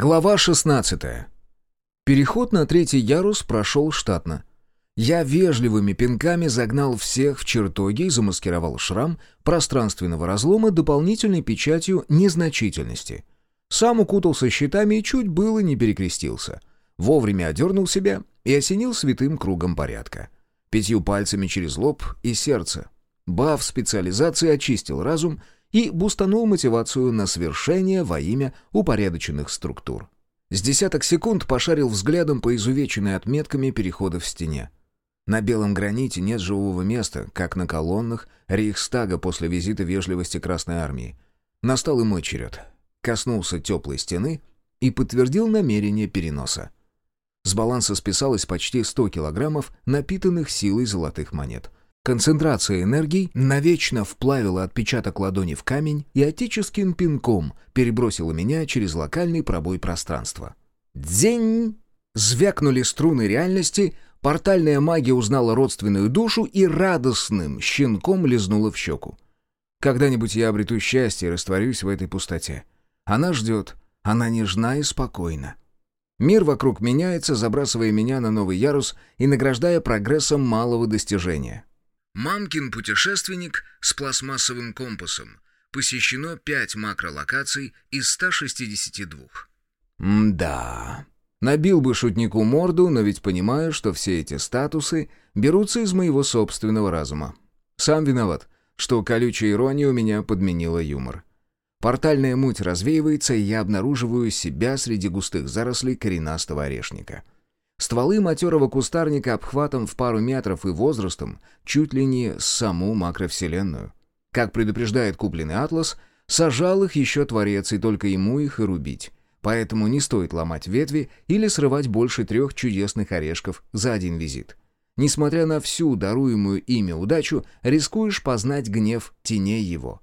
Глава 16. Переход на третий ярус прошел штатно. Я вежливыми пинками загнал всех в чертоги и замаскировал шрам пространственного разлома дополнительной печатью незначительности. Сам укутался щитами и чуть было не перекрестился. Вовремя одернул себя и осенил святым кругом порядка. Пятью пальцами через лоб и сердце. Баф специализации очистил разум — и бустанул мотивацию на свершение во имя упорядоченных структур. С десяток секунд пошарил взглядом по изувеченной отметками перехода в стене. На белом граните нет живого места, как на колоннах Рейхстага после визита вежливости Красной Армии. Настал и мой черед. Коснулся теплой стены и подтвердил намерение переноса. С баланса списалось почти 100 килограммов напитанных силой золотых монет — Концентрация энергии навечно вплавила отпечаток ладони в камень и отеческим пинком перебросила меня через локальный пробой пространства. Дзень! Звякнули струны реальности, портальная магия узнала родственную душу и радостным щенком лизнула в щеку. Когда-нибудь я обрету счастье и растворюсь в этой пустоте. Она ждет, она нежна и спокойна. Мир вокруг меняется, забрасывая меня на новый ярус и награждая прогрессом малого достижения. Мамкин путешественник с пластмассовым компасом. Посещено 5 макролокаций из 162. М-да. Набил бы шутнику морду, но ведь понимаю, что все эти статусы берутся из моего собственного разума. Сам виноват, что колючая ирония у меня подменила юмор. Портальная муть развеивается, и я обнаруживаю себя среди густых зарослей коренастого орешника — Стволы матерого кустарника обхватом в пару метров и возрастом чуть ли не саму макровселенную. Как предупреждает купленный атлас, сажал их еще Творец, и только ему их и рубить. Поэтому не стоит ломать ветви или срывать больше трех чудесных орешков за один визит. Несмотря на всю даруемую ими удачу, рискуешь познать гнев теней его.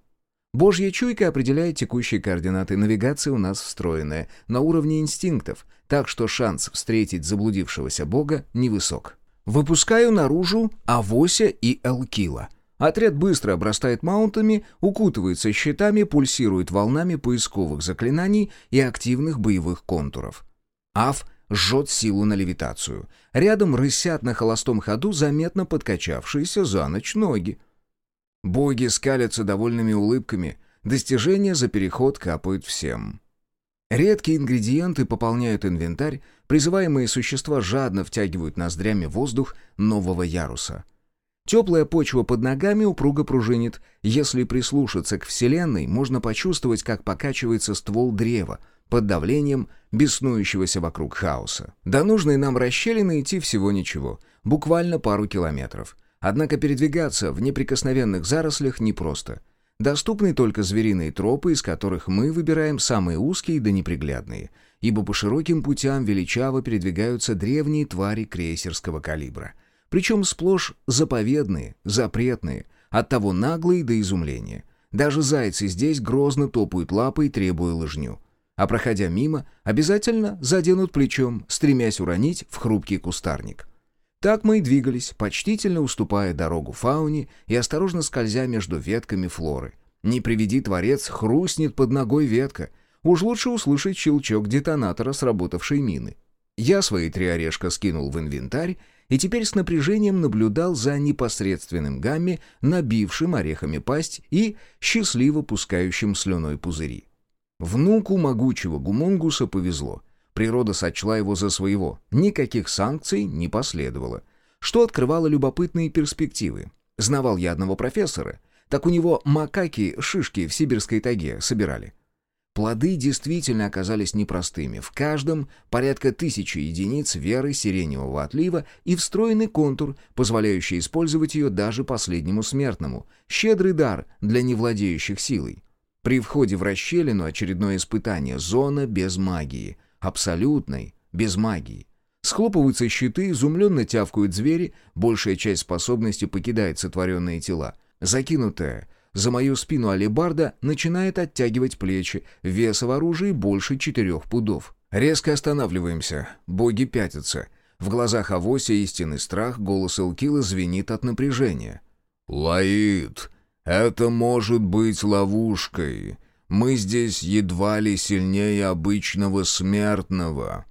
Божья чуйка определяет текущие координаты. Навигация у нас встроенная, на уровне инстинктов, так что шанс встретить заблудившегося бога невысок. Выпускаю наружу Авося и Элкила. Отряд быстро обрастает маунтами, укутывается щитами, пульсирует волнами поисковых заклинаний и активных боевых контуров. Ав жжет силу на левитацию. Рядом рысят на холостом ходу заметно подкачавшиеся за ночь ноги. Боги скалятся довольными улыбками, достижения за переход капают всем. Редкие ингредиенты пополняют инвентарь, призываемые существа жадно втягивают ноздрями воздух нового яруса. Теплая почва под ногами упруго пружинит. Если прислушаться к Вселенной, можно почувствовать, как покачивается ствол древа под давлением беснующегося вокруг хаоса. До нужной нам расщелины идти всего ничего, буквально пару километров. Однако передвигаться в неприкосновенных зарослях непросто. Доступны только звериные тропы, из которых мы выбираем самые узкие да неприглядные, ибо по широким путям величаво передвигаются древние твари крейсерского калибра. Причем сплошь заповедные, запретные, оттого наглые до изумления. Даже зайцы здесь грозно топают лапой, требуя лыжню. А проходя мимо, обязательно заденут плечом, стремясь уронить в хрупкий кустарник. Так мы и двигались, почтительно уступая дорогу фауне и осторожно скользя между ветками флоры. Не приведи творец, хрустнет под ногой ветка. Уж лучше услышать щелчок детонатора сработавшей мины. Я свои три орешка скинул в инвентарь и теперь с напряжением наблюдал за непосредственным гамми, набившим орехами пасть и счастливо пускающим слюной пузыри. Внуку могучего гумунгуса повезло — Природа сочла его за своего. Никаких санкций не последовало. Что открывало любопытные перспективы. Знавал я одного профессора. Так у него макаки шишки в сибирской тайге собирали. Плоды действительно оказались непростыми. В каждом порядка тысячи единиц веры сиреневого отлива и встроенный контур, позволяющий использовать ее даже последнему смертному. Щедрый дар для невладеющих силой. При входе в расщелину очередное испытание. Зона без магии абсолютной, без магии. Схлопываются щиты, изумленно тявкают звери, большая часть способности покидает сотворенные тела. Закинутая за мою спину алебарда начинает оттягивать плечи, веса в оружии больше четырех пудов. Резко останавливаемся, боги пятятся. В глазах Авося истинный страх, голос Элкила звенит от напряжения. «Лаид, это может быть ловушкой. Мы здесь едва ли сильнее обычного смертного».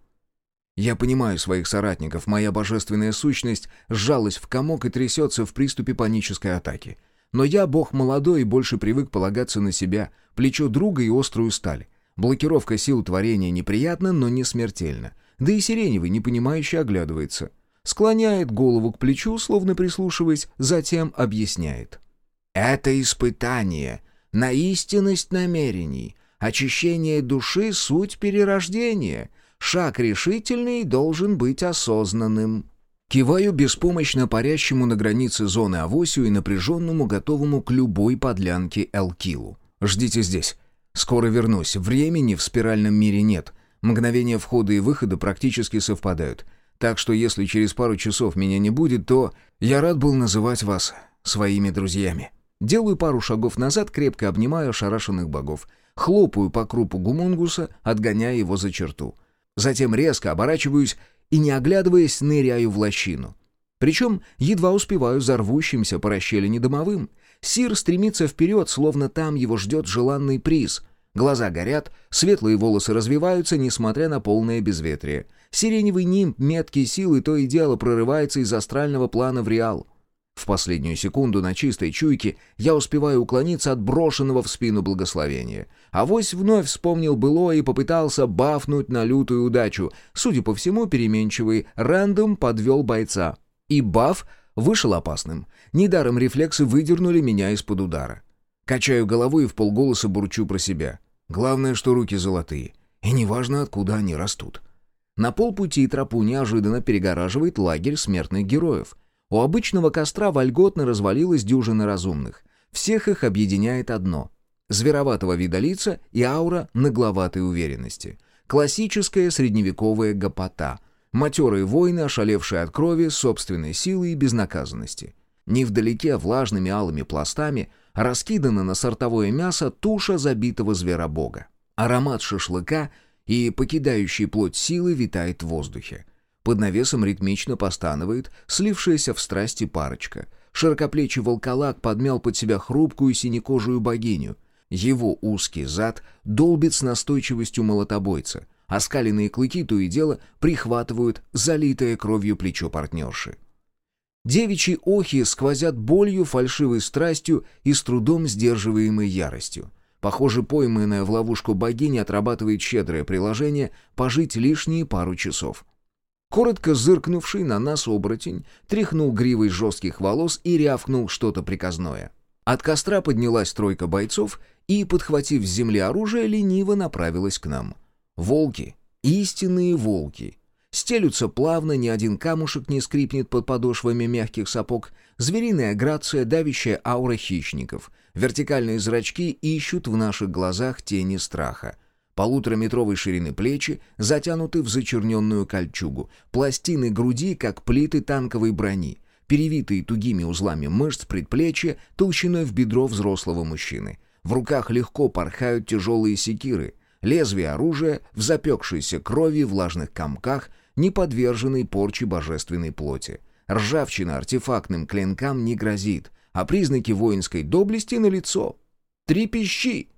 Я понимаю своих соратников, моя божественная сущность сжалась в комок и трясется в приступе панической атаки. Но я, бог молодой, и больше привык полагаться на себя, плечо друга и острую сталь. Блокировка сил творения неприятна, но не смертельна. Да и Сиреневый, непонимающе, оглядывается. Склоняет голову к плечу, словно прислушиваясь, затем объясняет. «Это испытание на истинность намерений. Очищение души — суть перерождения. Шаг решительный должен быть осознанным». Киваю беспомощно парящему на границе зоны Авосию и напряженному, готовому к любой подлянке Элкилу. «Ждите здесь. Скоро вернусь. Времени в спиральном мире нет. Мгновения входа и выхода практически совпадают. Так что если через пару часов меня не будет, то я рад был называть вас своими друзьями». Делаю пару шагов назад, крепко обнимаю ошарашенных богов. Хлопаю по крупу гумунгуса, отгоняя его за черту. Затем резко оборачиваюсь и, не оглядываясь, ныряю в лощину. Причем едва успеваю за рвущимся по расщелине домовым. Сир стремится вперед, словно там его ждет желанный приз. Глаза горят, светлые волосы развиваются, несмотря на полное безветрие. Сиреневый нимб меткий силы то и дело прорывается из астрального плана в реал. В последнюю секунду на чистой чуйке я успеваю уклониться от брошенного в спину благословения. Авось вновь вспомнил было и попытался бафнуть на лютую удачу. Судя по всему, переменчивый рандом подвел бойца. И баф вышел опасным. Недаром рефлексы выдернули меня из-под удара. Качаю головой и в полголоса бурчу про себя. Главное, что руки золотые. И неважно, откуда они растут. На полпути тропу неожиданно перегораживает лагерь смертных героев — у обычного костра вольготно развалилась дюжина разумных. Всех их объединяет одно — звероватого вида лица и аура нагловатой уверенности. Классическая средневековая гопота. Матерые воины, ошалевшие от крови, собственной силы и безнаказанности. Невдалеке влажными алыми пластами раскидана на сортовое мясо туша забитого зверобога. Аромат шашлыка и покидающий плоть силы витает в воздухе. Под навесом ритмично постанывает слившаяся в страсти парочка. Широкоплечий волколак подмял под себя хрупкую синекожую богиню. Его узкий зад долбит с настойчивостью молотобойца. Оскаленные клыки то и дело прихватывают залитое кровью плечо партнерши. Девичьи охи сквозят болью, фальшивой страстью и с трудом сдерживаемой яростью. Похоже, пойманная в ловушку богиня отрабатывает щедрое приложение пожить лишние пару часов. Коротко зыркнувший на нас оборотень тряхнул гривой жестких волос и рявкнул что-то приказное. От костра поднялась тройка бойцов и, подхватив с земли оружие, лениво направилась к нам. Волки, истинные волки. Стелются плавно, ни один камушек не скрипнет под подошвами мягких сапог, звериная грация, давящая аура хищников. Вертикальные зрачки ищут в наших глазах тени страха — Полутораметровой ширины плечи затянуты в зачерненную кольчугу, пластины груди, как плиты танковой брони, перевитые тугими узлами мышц предплечья толщиной в бедро взрослого мужчины. В руках легко порхают тяжелые секиры, лезвие оружия в запекшейся крови влажных комках, не подверженной порче божественной плоти. Ржавчина артефактным клинкам не грозит, а признаки воинской доблести налицо. Трепещи!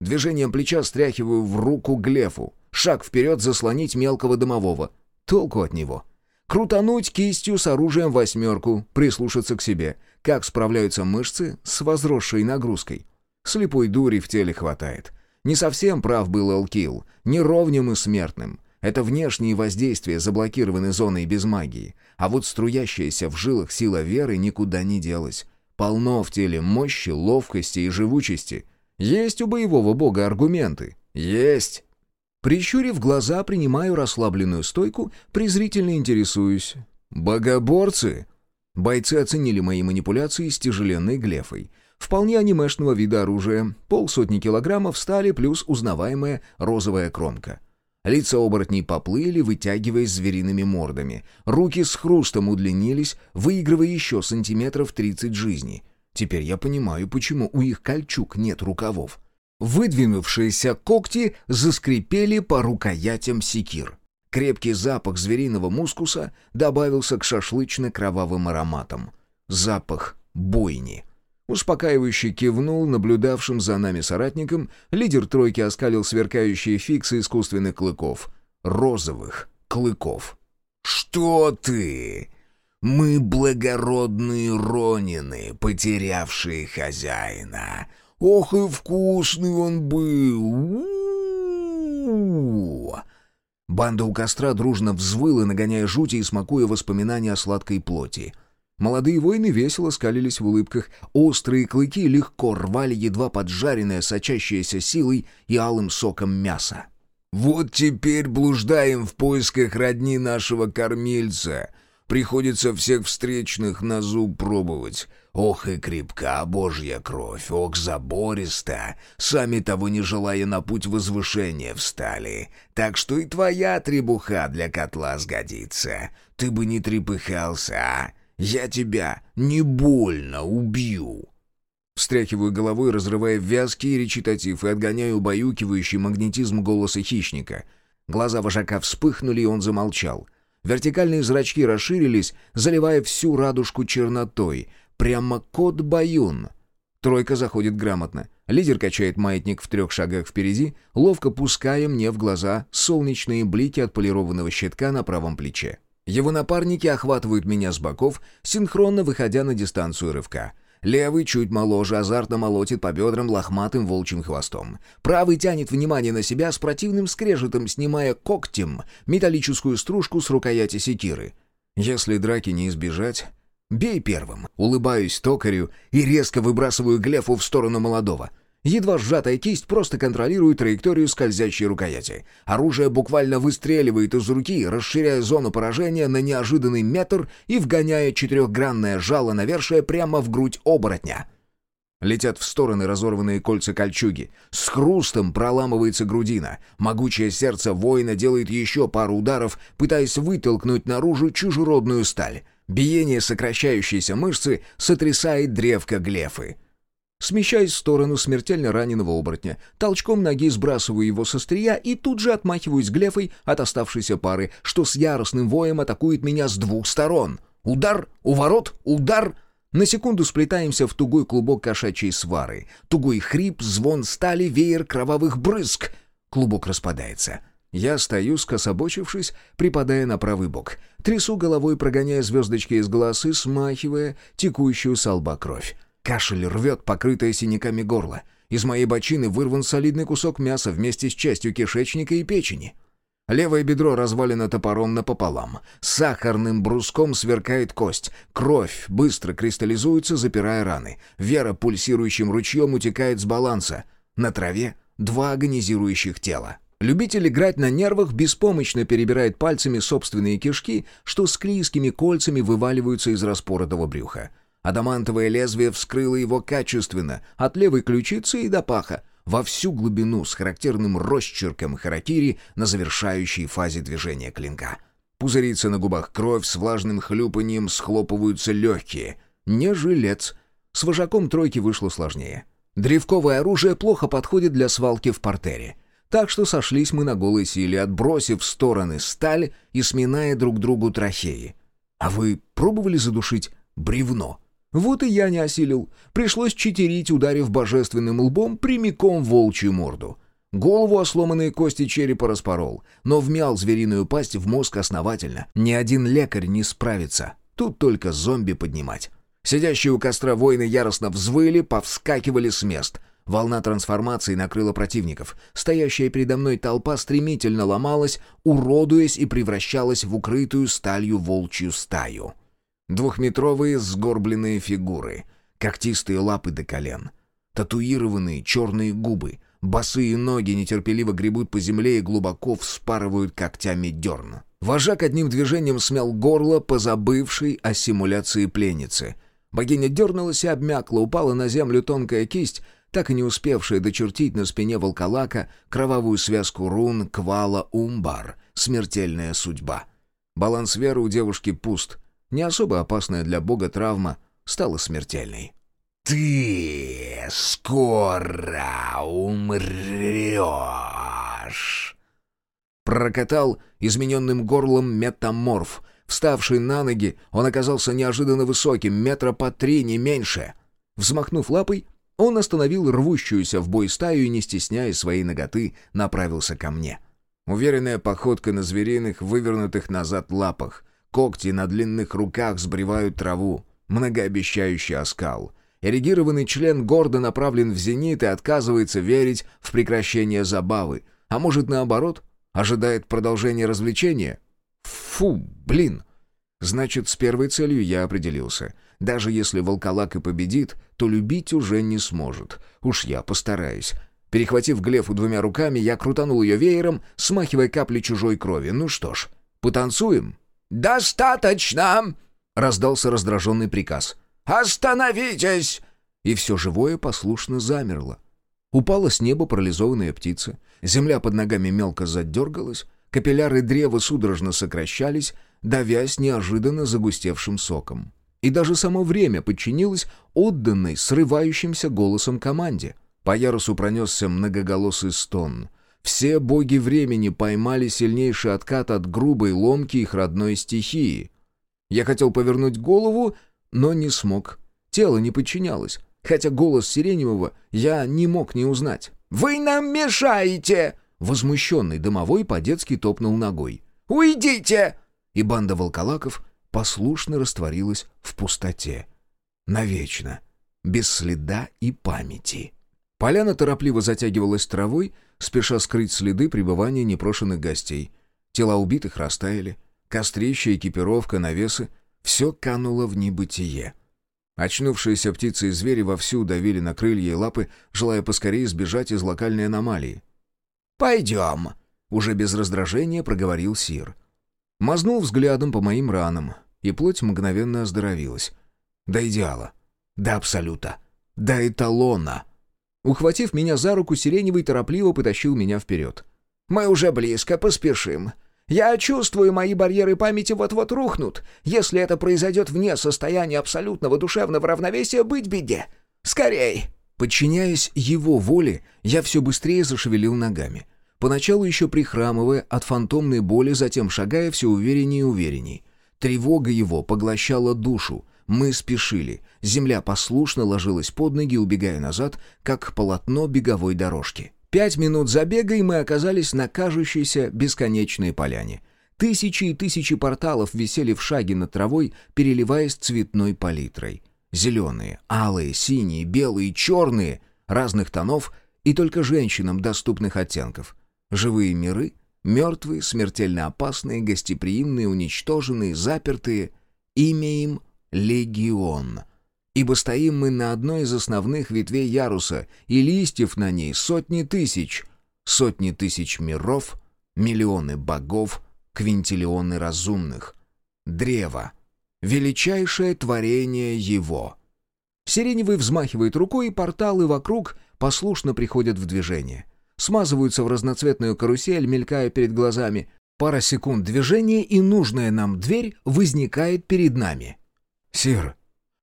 Движением плеча стряхиваю в руку Глефу. Шаг вперед заслонить мелкого домового. Толку от него. Крутануть кистью с оружием восьмерку, прислушаться к себе. Как справляются мышцы с возросшей нагрузкой. Слепой дури в теле хватает. Не совсем прав был Элкил, неровним и смертным. Это внешние воздействия заблокированы зоной без магии. А вот струящаяся в жилах сила веры никуда не делась. Полно в теле мощи, ловкости и живучести — есть у боевого бога аргументы? Есть. Прищурив глаза, принимаю расслабленную стойку, презрительно интересуюсь. «Богоборцы!» Бойцы оценили мои манипуляции с тяжеленной глефой. Вполне анимешного вида оружия. Полсотни килограммов стали плюс узнаваемая розовая кромка. Лица оборотней поплыли, вытягиваясь звериными мордами. Руки с хрустом удлинились, выигрывая еще сантиметров тридцать жизни — Теперь я понимаю, почему у их кольчуг нет рукавов. Выдвинувшиеся когти заскрипели по рукоятям секир. Крепкий запах звериного мускуса добавился к шашлычно-кровавым ароматам. Запах бойни. Успокаивающе кивнул наблюдавшим за нами соратникам, лидер тройки оскалил сверкающие фиксы искусственных клыков. Розовых клыков. «Что ты? Мы благородные ронины, потерявшие хозяина. Ох и вкусный он был! У-у-у!» Банда у костра дружно взвыла, нагоняя жути и смакуя воспоминания о сладкой плоти — Молодые воины весело скалились в улыбках, острые клыки легко рвали едва поджаренное, сочащееся силой и алым соком мясо. «Вот теперь блуждаем в поисках родни нашего кормильца. Приходится всех встречных на зуб пробовать. Ох и крепка божья кровь, ох забориста, сами того не желая на путь возвышения встали. Так что и твоя требуха для котла сгодится. Ты бы не трепыхался, а?» Я тебя не больно убью!» Встряхиваю головой, разрывая вязкий речитатив и отгоняю убаюкивающий магнетизм голоса хищника. Глаза вожака вспыхнули, и он замолчал. Вертикальные зрачки расширились, заливая всю радужку чернотой. Прямо кот Баюн. Тройка заходит грамотно. Лидер качает маятник в трех шагах впереди, ловко пуская мне в глаза солнечные блики от полированного щитка на правом плече. Его напарники охватывают меня с боков, синхронно выходя на дистанцию рывка. Левый, чуть моложе, азартно молотит по бедрам лохматым волчьим хвостом. Правый тянет внимание на себя с противным скрежетом, снимая когтем металлическую стружку с рукояти секиры. Если драки не избежать... Бей первым. Улыбаюсь токарю и резко выбрасываю глефу в сторону молодого — Едва сжатая кисть просто контролирует траекторию скользящей рукояти. Оружие буквально выстреливает из руки, расширяя зону поражения на неожиданный метр и вгоняя четырехгранное жало навершие прямо в грудь оборотня. Летят в стороны разорванные кольца кольчуги. С хрустом проламывается грудина. Могучее сердце воина делает еще пару ударов, пытаясь вытолкнуть наружу чужеродную сталь. Биение сокращающейся мышцы сотрясает древко глефы. Смещаясь в сторону смертельно раненого оборотня, толчком ноги сбрасываю его со стрия и тут же отмахиваюсь глефой от оставшейся пары, что с яростным воем атакует меня с двух сторон. Удар, уворот, удар... На секунду сплетаемся в тугой клубок кошачьей свары. Тугой хрип, звон стали, веер кровавых брызг. Клубок распадается. Я стою, скособочившись, припадая на правый бок. Трясу головой, прогоняя звездочки из глаз и смахивая текущую со лба кровь. Кашель рвет покрытое синяками горло. Из моей бочины вырван солидный кусок мяса вместе с частью кишечника и печени. Левое бедро развалено топором напополам. Сахарным бруском сверкает кость. Кровь быстро кристаллизуется, запирая раны. Вера пульсирующим ручьем утекает с баланса. На траве два агонизирующих тела. Любитель играть на нервах беспомощно перебирает пальцами собственные кишки, что с клейскими кольцами вываливаются из распоротого брюха. Адамантовое лезвие вскрыло его качественно, от левой ключицы и до паха, во всю глубину с характерным росчерком харакири на завершающей фазе движения клинка. Пузырится на губах кровь, с влажным хлюпанием схлопываются легкие. Не жилец. С вожаком тройки вышло сложнее. Древковое оружие плохо подходит для свалки в портере. Так что сошлись мы на голой силе, отбросив в стороны сталь и сминая друг другу трахеи. А вы пробовали задушить бревно? Вот и я не осилил. Пришлось читерить, ударив божественным лбом прямиком волчью морду. Голову о сломанные кости черепа распорол, но вмял звериную пасть в мозг основательно. Ни один лекарь не справится. Тут только зомби поднимать. Сидящие у костра воины яростно взвыли, повскакивали с мест. Волна трансформации накрыла противников. Стоящая передо мной толпа стремительно ломалась, уродуясь и превращалась в укрытую сталью волчью стаю. Двухметровые сгорбленные фигуры, когтистые лапы до колен, татуированные черные губы, босые ноги нетерпеливо гребут по земле и глубоко вспарывают когтями дерн. Вожак одним движением смял горло, позабывшей о симуляции пленницы. Богиня дернулась и обмякла, упала на землю тонкая кисть, так и не успевшая дочертить на спине волколака кровавую связку рун Квала Умбар «Смертельная судьба». Баланс веры у девушки пуст — не особо опасная для бога травма стала смертельной. «Ты скоро умрешь!» Прокатал измененным горлом метаморф. Вставший на ноги, он оказался неожиданно высоким, метра по три, не меньше. Взмахнув лапой, он остановил рвущуюся в бой стаю и, не стесняя своей ноготы, направился ко мне. Уверенная походка на звериных, вывернутых назад лапах. Когти на длинных руках сбривают траву. Многообещающий оскал. Эрегированный член гордо направлен в зенит и отказывается верить в прекращение забавы. А может, наоборот, ожидает продолжения развлечения? Фу, блин! Значит, с первой целью я определился. Даже если волколак и победит, то любить уже не сможет. Уж я постараюсь. Перехватив Глефу двумя руками, я крутанул ее веером, смахивая капли чужой крови. Ну что ж, потанцуем? «Достаточно!» — раздался раздраженный приказ. «Остановитесь!» И все живое послушно замерло. Упала с неба парализованная птица. Земля под ногами мелко задергалась, капилляры древа судорожно сокращались, давясь неожиданно загустевшим соком. И даже само время подчинилось отданной, срывающимся голосом команде. По ярусу пронесся многоголосый стон. Все боги времени поймали сильнейший откат от грубой ломки их родной стихии. Я хотел повернуть голову, но не смог. Тело не подчинялось, хотя голос Сиреневого я не мог не узнать. «Вы нам мешаете!» Возмущенный домовой по-детски топнул ногой. «Уйдите!» и банда волколаков послушно растворилась в пустоте. Навечно, без следа и памяти. Поляна торопливо затягивалась травой, спеша скрыть следы пребывания непрошенных гостей. Тела убитых растаяли, кострища, экипировка, навесы — все кануло в небытие. Очнувшиеся птицы и звери вовсю давили на крылья и лапы, желая поскорее сбежать из локальной аномалии. «Пойдем», — уже без раздражения проговорил Сир. Мазнул взглядом по моим ранам, и плоть мгновенно оздоровилась. До идеала. До абсолюта. До эталона. Ухватив меня за руку, Сиреневый торопливо потащил меня вперед. «Мы уже близко, поспешим. Я чувствую, мои барьеры памяти вот-вот рухнут. Если это произойдет вне состояния абсолютного душевного равновесия, быть беде. Скорей!» Подчиняясь его воле, я все быстрее зашевелил ногами. Поначалу еще прихрамывая от фантомной боли, затем шагая все увереннее и уверенней. Тревога его поглощала душу. Мы спешили. Земля послушно ложилась под ноги, убегая назад, как полотно беговой дорожки. Пять минут забега, и мы оказались на кажущейся бесконечной поляне. Тысячи и тысячи порталов висели в шаге над травой, переливаясь цветной палитрой. Зеленые, алые, синие, белые, черные, разных тонов и только женщинам доступных оттенков — Живые миры, мертвые, смертельно опасные, гостеприимные, уничтоженные, запертые. Имя им — Легион. Ибо стоим мы на одной из основных ветвей яруса, и листьев на ней сотни тысяч. Сотни тысяч миров, миллионы богов, квинтиллионы разумных. Древо. Величайшее творение его. Сиреневый взмахивает рукой, и порталы вокруг послушно приходят в движение — смазываются в разноцветную карусель, мелькая перед глазами. Пара секунд движения, и нужная нам дверь возникает перед нами. «Сир,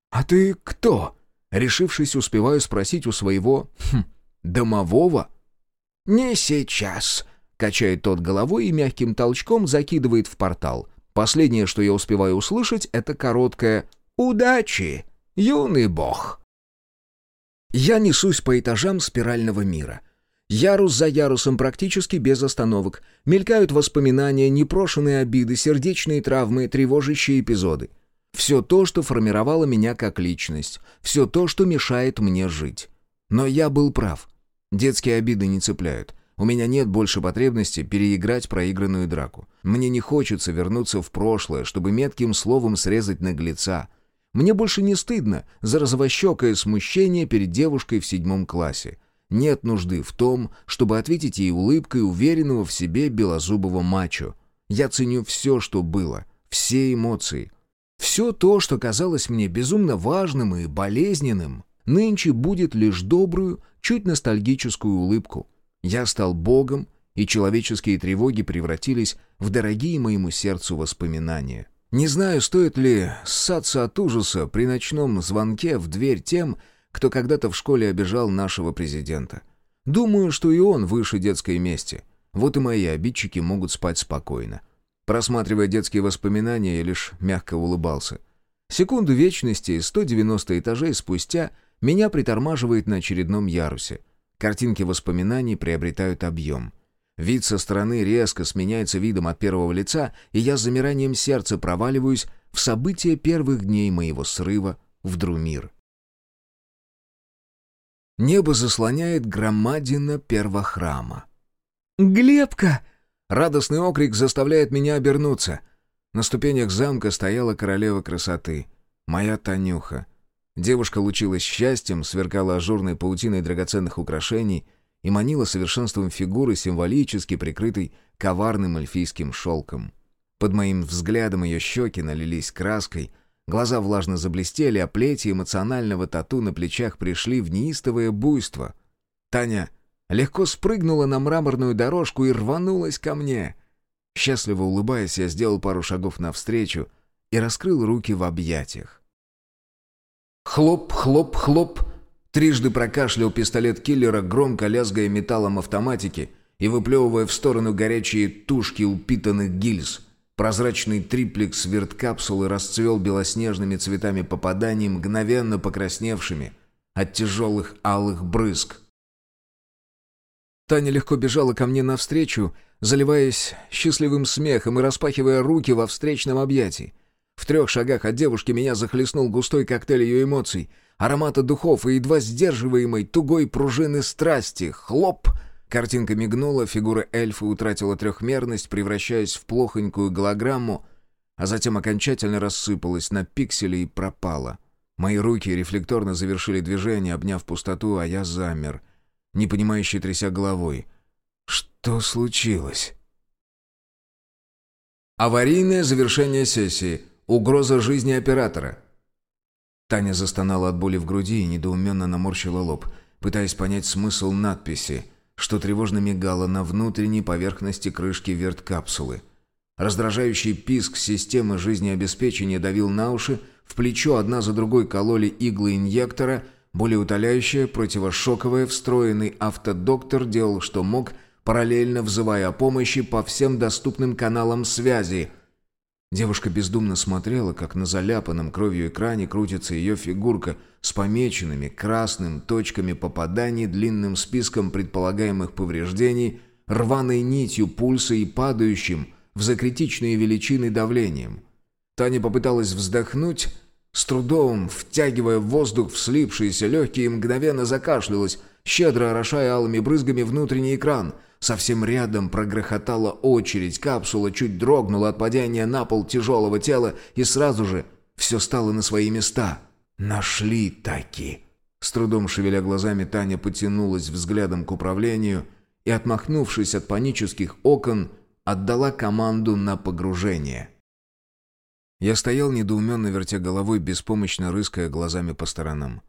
а ты кто?» Решившись, успеваю спросить у своего... Хм, домового? «Не сейчас», — качает тот головой и мягким толчком закидывает в портал. Последнее, что я успеваю услышать, это короткое «Удачи, юный бог». Я несусь по этажам спирального мира — Ярус за ярусом практически без остановок. Мелькают воспоминания, непрошенные обиды, сердечные травмы, тревожащие эпизоды. Все то, что формировало меня как личность. Все то, что мешает мне жить. Но я был прав. Детские обиды не цепляют. У меня нет больше потребности переиграть проигранную драку. Мне не хочется вернуться в прошлое, чтобы метким словом срезать наглеца. Мне больше не стыдно за розовощекое смущение перед девушкой в седьмом классе. Нет нужды в том, чтобы ответить ей улыбкой уверенного в себе белозубого мачо. Я ценю все, что было, все эмоции. Все то, что казалось мне безумно важным и болезненным, нынче будет лишь добрую, чуть ностальгическую улыбку. Я стал богом, и человеческие тревоги превратились в дорогие моему сердцу воспоминания. Не знаю, стоит ли ссаться от ужаса при ночном звонке в дверь тем, кто когда-то в школе обижал нашего президента. Думаю, что и он выше детской мести. Вот и мои обидчики могут спать спокойно. Просматривая детские воспоминания, я лишь мягко улыбался. Секунду вечности, 190 этажей спустя, меня притормаживает на очередном ярусе. Картинки воспоминаний приобретают объем. Вид со стороны резко сменяется видом от первого лица, и я с замиранием сердца проваливаюсь в события первых дней моего срыва в Друмир. Небо заслоняет громадина первохрама. «Глебка!» Радостный окрик заставляет меня обернуться. На ступенях замка стояла королева красоты, моя Танюха. Девушка лучилась счастьем, сверкала ажурной паутиной драгоценных украшений и манила совершенством фигуры, символически прикрытой коварным эльфийским шелком. Под моим взглядом ее щеки налились краской, глаза влажно заблестели, а плети эмоционального тату на плечах пришли в неистовое буйство. Таня легко спрыгнула на мраморную дорожку и рванулась ко мне. Счастливо улыбаясь, я сделал пару шагов навстречу и раскрыл руки в объятиях. Хлоп, хлоп, хлоп. Трижды прокашлял пистолет киллера, громко лязгая металлом автоматики и выплевывая в сторону горячие тушки упитанных гильз. Прозрачный триплекс верткапсулы расцвел белоснежными цветами попаданий, мгновенно покрасневшими от тяжелых алых брызг. Таня легко бежала ко мне навстречу, заливаясь счастливым смехом и распахивая руки во встречном объятии. В трех шагах от девушки меня захлестнул густой коктейль ее эмоций, аромата духов и едва сдерживаемой тугой пружины страсти. Хлоп! Картинка мигнула, фигура эльфа утратила трехмерность, превращаясь в плохонькую голограмму, а затем окончательно рассыпалась на пиксели и пропала. Мои руки рефлекторно завершили движение, обняв пустоту, а я замер — непонимающе тряся головой. «Что случилось?» Аварийное завершение сессии. Угроза жизни оператора. Таня застонала от боли в груди и недоуменно наморщила лоб, пытаясь понять смысл надписи, что тревожно мигало на внутренней поверхности крышки верткапсулы. Раздражающий писк системы жизнеобеспечения давил на уши, в плечо одна за другой кололи иглы инъектора — более утоляющее, противошоковое, встроенный автодоктор делал, что мог, параллельно взывая о помощи по всем доступным каналам связи. Девушка бездумно смотрела, как на заляпанном кровью экране крутится ее фигурка с помеченными красным точками попаданий, длинным списком предполагаемых повреждений, рваной нитью пульса и падающим в закритичные величины давлением. Таня попыталась вздохнуть, с трудом, втягивая воздух в слипшиеся легкие, мгновенно закашлялась, щедро орошая алыми брызгами внутренний экран. Совсем рядом прогрохотала очередь, капсула чуть дрогнула от падения на пол тяжелого тела, и сразу же все стало на свои места. «Нашли таки!» С трудом шевеля глазами, Таня потянулась взглядом к управлению и, отмахнувшись от панических окон, отдала команду на погружение. Я стоял недоуменно, вертя головой, беспомощно рыская глазами по сторонам.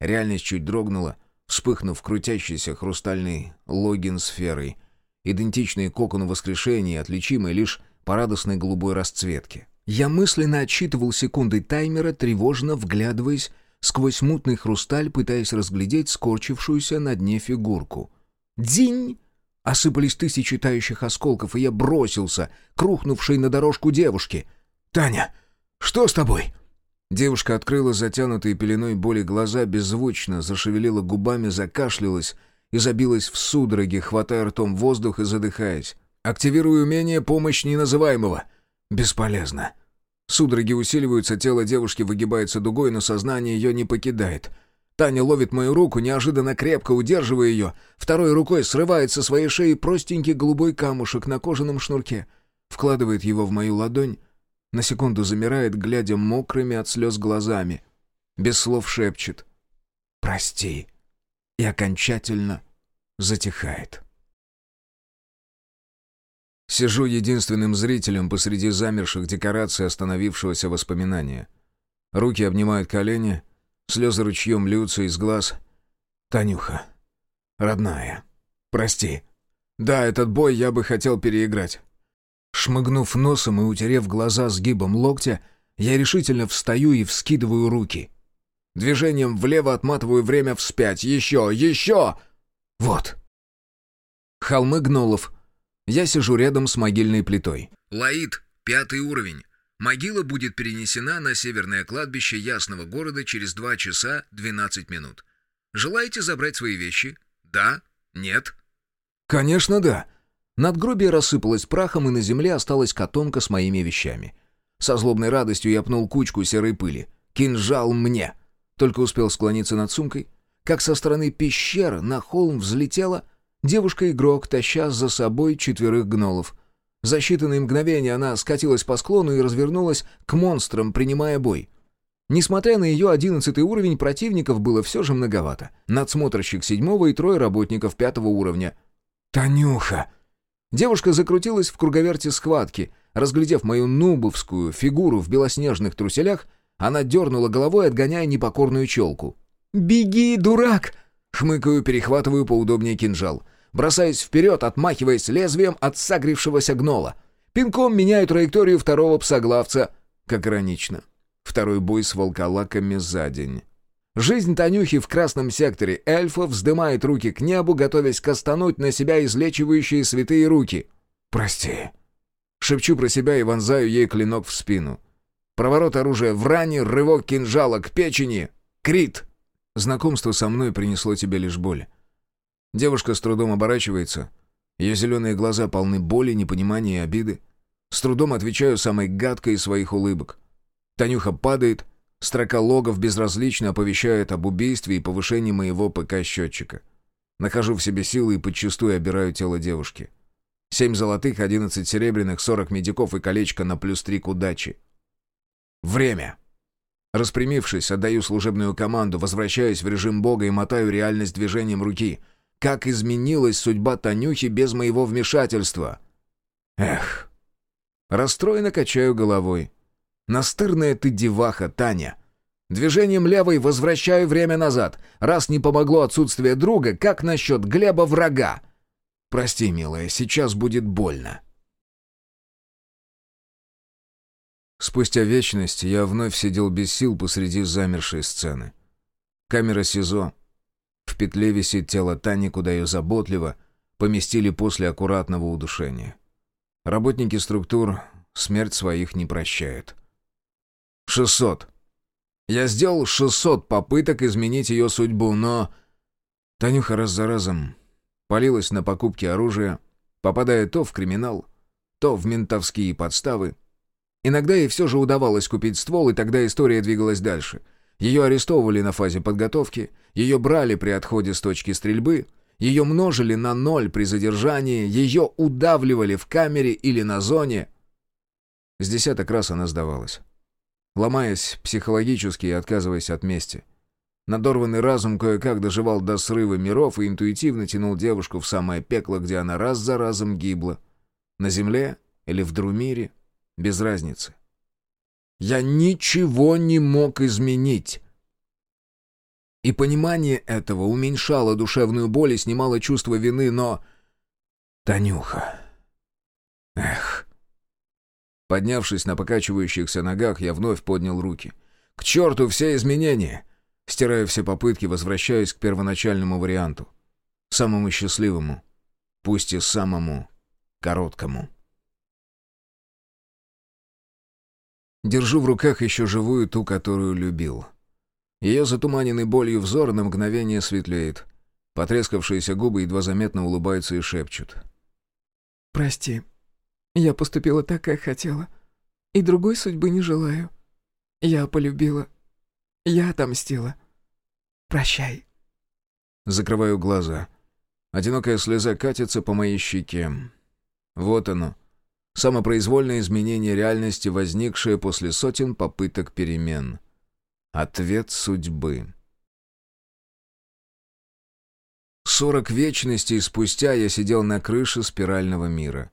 Реальность чуть дрогнула, вспыхнув крутящейся хрустальной логин-сферой, идентичной кокону воскрешения, отличимой лишь по радостной голубой расцветке. Я мысленно отсчитывал секунды таймера, тревожно вглядываясь сквозь мутный хрусталь, пытаясь разглядеть скорчившуюся на дне фигурку. «Дзинь!» Осыпались тысячи тающих осколков, и я бросился к рухнувшей на дорожку девушке — «Таня, что с тобой?» Девушка открыла затянутые пеленой боли глаза, беззвучно зашевелила губами, закашлялась и забилась в судороге, хватая ртом воздух и задыхаясь. «Активирую умение «Помощь неназываемого». Бесполезно. Судороги усиливаются, тело девушки выгибается дугой, но сознание ее не покидает. Таня ловит мою руку, неожиданно крепко удерживая ее, второй рукой срывает со своей шеи простенький голубой камушек на кожаном шнурке, вкладывает его в мою ладонь, на секунду замирает, глядя мокрыми от слез глазами. Без слов шепчет «Прости» и окончательно затихает. Сижу единственным зрителем посреди замерших декораций остановившегося воспоминания. Руки обнимают колени, слезы ручьем льются из глаз. «Танюха, родная, прости. Да, этот бой я бы хотел переиграть. Шмыгнув носом и утерев глаза сгибом локтя, я решительно встаю и вскидываю руки. Движением влево отматываю время вспять. Еще, еще! Вот. Холмы гнолов. Я сижу рядом с могильной плитой. Лаид, пятый уровень. Могила будет перенесена на северное кладбище Ясного города через 2 часа 12 минут. Желаете забрать свои вещи? Да? Нет? «Конечно, да». Надгробие рассыпалось прахом, и на земле осталась котомка с моими вещами. Со злобной радостью я пнул кучку серой пыли. «Кинжал мне!» Только успел склониться над сумкой, как со стороны пещер на холм взлетела девушка-игрок, таща за собой четверых гнолов. За считанные мгновения она скатилась по склону и развернулась к монстрам, принимая бой. Несмотря на ее одиннадцатый уровень, противников было все же многовато. Надсмотрщик седьмого и трое работников пятого уровня. «Танюха!» Девушка закрутилась в круговерте схватки. Разглядев мою нубовскую фигуру в белоснежных труселях, она дернула головой, отгоняя непокорную челку. «Беги, дурак!» Хмыкаю, перехватываю поудобнее кинжал. Бросаясь вперед, отмахиваясь лезвием от согревшегося гнола. Пинком меняю траекторию второго псоглавца. Как иронично. Второй бой с волколаками за день. Жизнь Танюхи в красном секторе эльфов вздымает руки к небу, готовясь кастануть на себя излечивающие святые руки. «Прости». Шепчу про себя и вонзаю ей клинок в спину. Проворот оружия в ране, рывок кинжала к печени. Крит. Знакомство со мной принесло тебе лишь боль. Девушка с трудом оборачивается. Ее зеленые глаза полны боли, непонимания и обиды. С трудом отвечаю самой гадкой из своих улыбок. Танюха падает, строка логов безразлично оповещает об убийстве и повышении моего ПК-счетчика. Нахожу в себе силы и подчастую обираю тело девушки. Семь золотых, одиннадцать серебряных, сорок медиков и колечко на плюс три к удаче. Время. Распрямившись, отдаю служебную команду, возвращаюсь в режим бога и мотаю реальность движением руки. Как изменилась судьба Танюхи без моего вмешательства? Эх. Расстроенно качаю головой. Настырная ты деваха, Таня. Движением левой возвращаю время назад. Раз не помогло отсутствие друга, как насчет Глеба врага? Прости, милая, сейчас будет больно. Спустя вечность я вновь сидел без сил посреди замершей сцены. Камера СИЗО. В петле висит тело Тани, куда ее заботливо поместили после аккуратного удушения. Работники структур смерть своих не прощают. Шестьсот. Я сделал шестьсот попыток изменить ее судьбу, но... Танюха раз за разом палилась на покупки оружия, попадая то в криминал, то в ментовские подставы, Иногда ей все же удавалось купить ствол, и тогда история двигалась дальше. Ее арестовывали на фазе подготовки, ее брали при отходе с точки стрельбы, ее множили на ноль при задержании, ее удавливали в камере или на зоне. С десяток раз она сдавалась. Ломаясь психологически и отказываясь от мести. Надорванный разум кое-как доживал до срыва миров и интуитивно тянул девушку в самое пекло, где она раз за разом гибла. На земле или в Друмире — без разницы. Я ничего не мог изменить. И понимание этого уменьшало душевную боль и снимало чувство вины, но... Танюха... Эх... Поднявшись на покачивающихся ногах, я вновь поднял руки. «К черту все изменения!» Стирая все попытки, возвращаюсь к первоначальному варианту. Самому счастливому. Пусть и самому короткому. Держу в руках еще живую ту, которую любил. Ее затуманенный болью взор на мгновение светлеет. Потрескавшиеся губы едва заметно улыбаются и шепчут. «Прости, я поступила так, как хотела, и другой судьбы не желаю. Я полюбила, я отомстила. Прощай». Закрываю глаза. Одинокая слеза катится по моей щеке. Вот оно, Самопроизвольное изменение реальности, возникшее после сотен попыток перемен. Ответ судьбы. Сорок вечностей спустя я сидел на крыше спирального мира.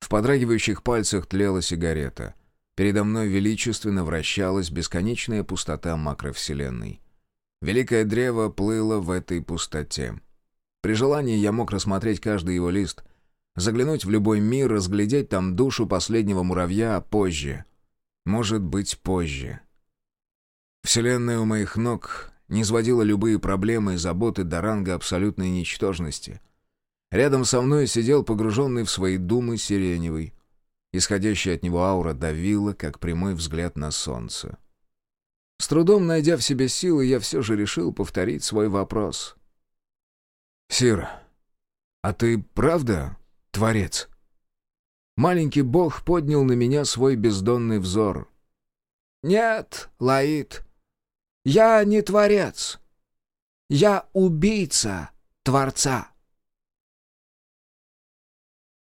В подрагивающих пальцах тлела сигарета. Передо мной величественно вращалась бесконечная пустота макровселенной. Великое древо плыло в этой пустоте. При желании я мог рассмотреть каждый его лист, Заглянуть в любой мир, разглядеть там душу последнего муравья позже. Может быть, позже. Вселенная у моих ног не сводила любые проблемы и заботы до ранга абсолютной ничтожности. Рядом со мной сидел погруженный в свои думы Сиреневый. Исходящая от него аура давила, как прямой взгляд на солнце. С трудом найдя в себе силы, я все же решил повторить свой вопрос. «Сир, а ты правда творец?» Маленький бог поднял на меня свой бездонный взор. «Нет, Лаид, я не творец. Я убийца Творца».